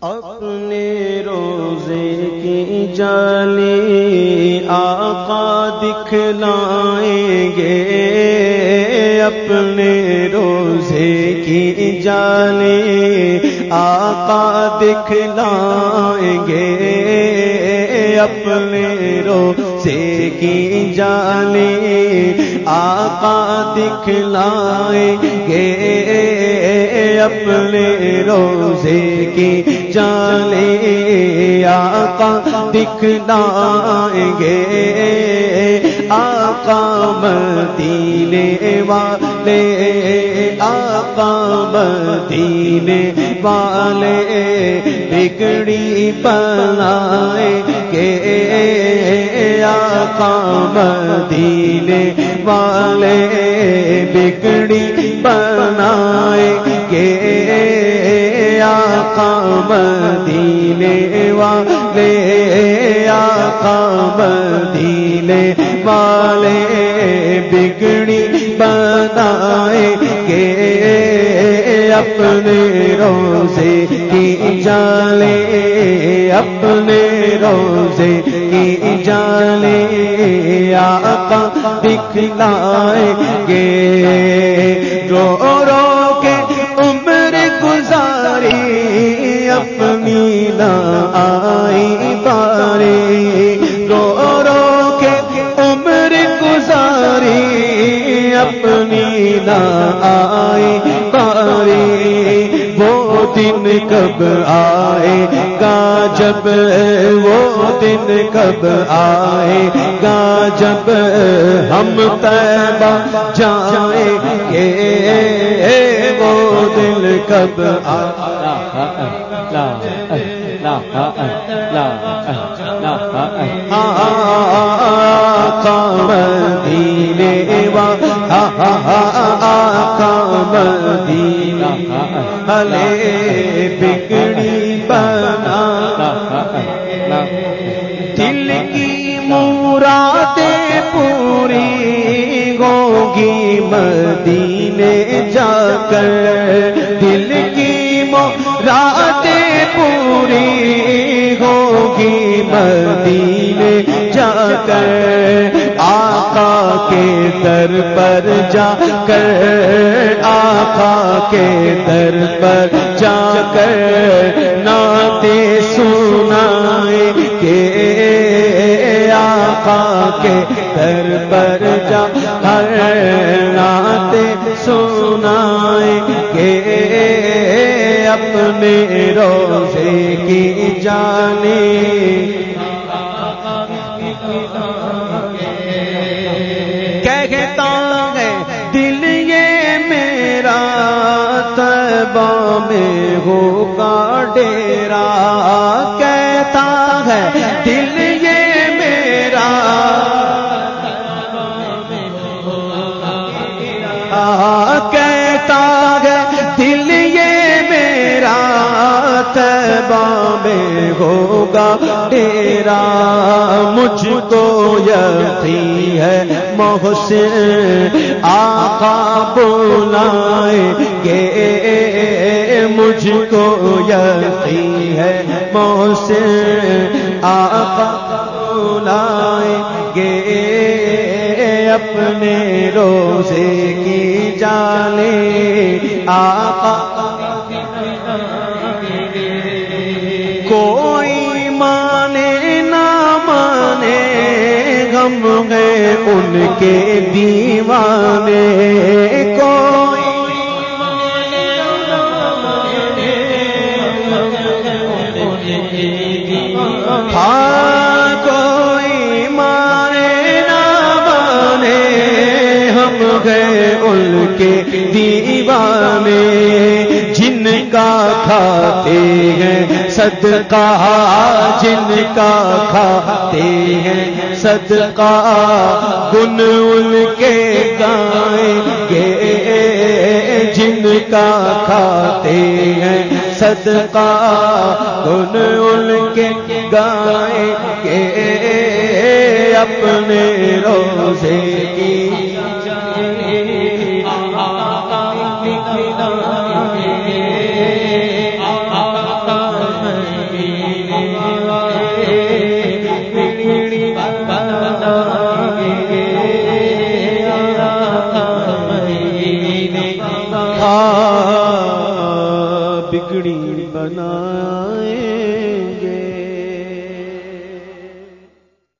اپنے روزے کی جالی آقا دکھلائیں گے، اپنے روزے کی جالی آقا دکھلائیں گے، اپنے روزے کی جالی آقا دکھلائیں گے۔ اپنے روزے کی جانے آقا دکھلائیں گے۔ آقا مدینے والے، آقا مدینے والے بگڑی بنائیں گے۔ آقا مدینے والے آقا مدینے والے، آقا مدینے والے بگڑی بنائیں گے، اپنے روزے کی جالے اپنے روزے کی جالے آقا دکھلائیں گے۔ اپنی نہ آئی باری وہ دن کب آئے گا جب وہ دن کب آئے گا جب ہم تیبہ جائیں گے وہ دل کب کام دینے وا کام دینا ہلے بگڑی بنا دل کی مرادیں پوری ہوگی مدینے جا کر دل کی مرادیں پوری ہوگی مدینے جا کر کے در پر جا کر، آقا کے در پر جا کر ناتے سنائیں گے آقا کے در پر جا ہر ناتے سنائیں گے اپنے روزے کی جانے تبا میں ہوگا ڈیرا کہتا ہے، دل یہ میرا۔ کہتا ہے، دل یہ میرا۔ تبا میں ہوگا ڈیرا۔ مجھ کو یقین ہے، محسن آقا بلائیں گے مجھ کو یقین ہے، محسن آقا بلائیں گے اپنے روزے کی جانے۔ آقا کوئی مانے نہ مانے، غم گئے ان کے دیوانے۔ کے دیوانے جن کا کھاتے ہیں، صدقہ جن کا کھاتے ہیں، صدقہ گن ان کے گائیں گے جن کا کھاتے ہیں، صدقہ گن ان کے گائیں گے اپنے روزے کی آ بگڑی بنائے۔